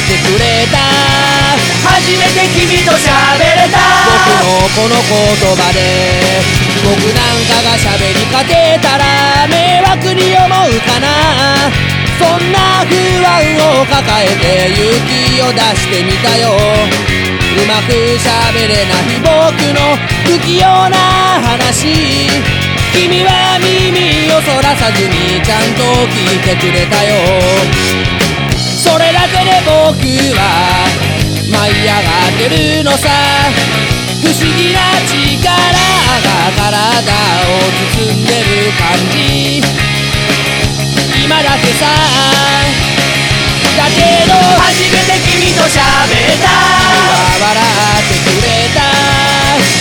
ってくれた。初めて君と喋れた。僕のこの言葉で僕なんかが喋りかけたら迷惑に思うかな。そんな不安を抱えて勇気を出してみたよ。うまく喋れない僕の不器用な話。君は耳をそらさずにちゃんと聞いてくれたよ。それ僕は舞い上がってるのさ。不思議な力が体を包んでる感じ。今だけさだけど初めて君と喋った。笑ってくれた。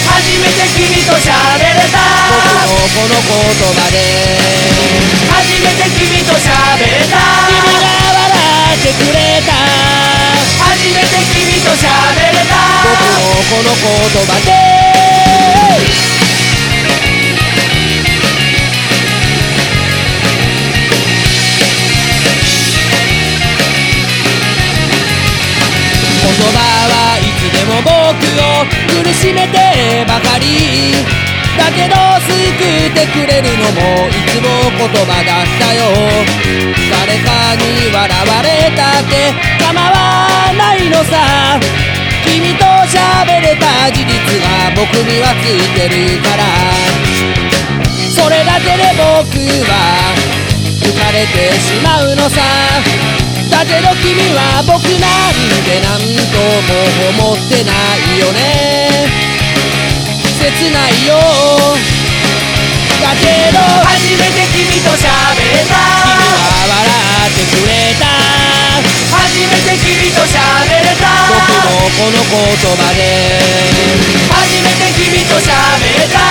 初めて君と喋れた。僕のこの言葉で。初めて君と喋った。言葉で言葉はいつでも僕を苦しめてばかり。だけど救ってくれるのもいつも言葉だったよ。た事実が僕にはついてるからそれだけで僕は浮かれてしまうのさ。だけど君は僕なんて何とも思ってないよね。切ないよ。だけど初めて君と喋れ君たは笑ってくれた。初めて君と喋れたこの言葉で。初めて君と喋った。